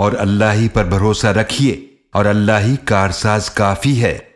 और अल्लाह ही पर भरोसा रखिए और अल्लाह ही कारसाज काफ़ी है।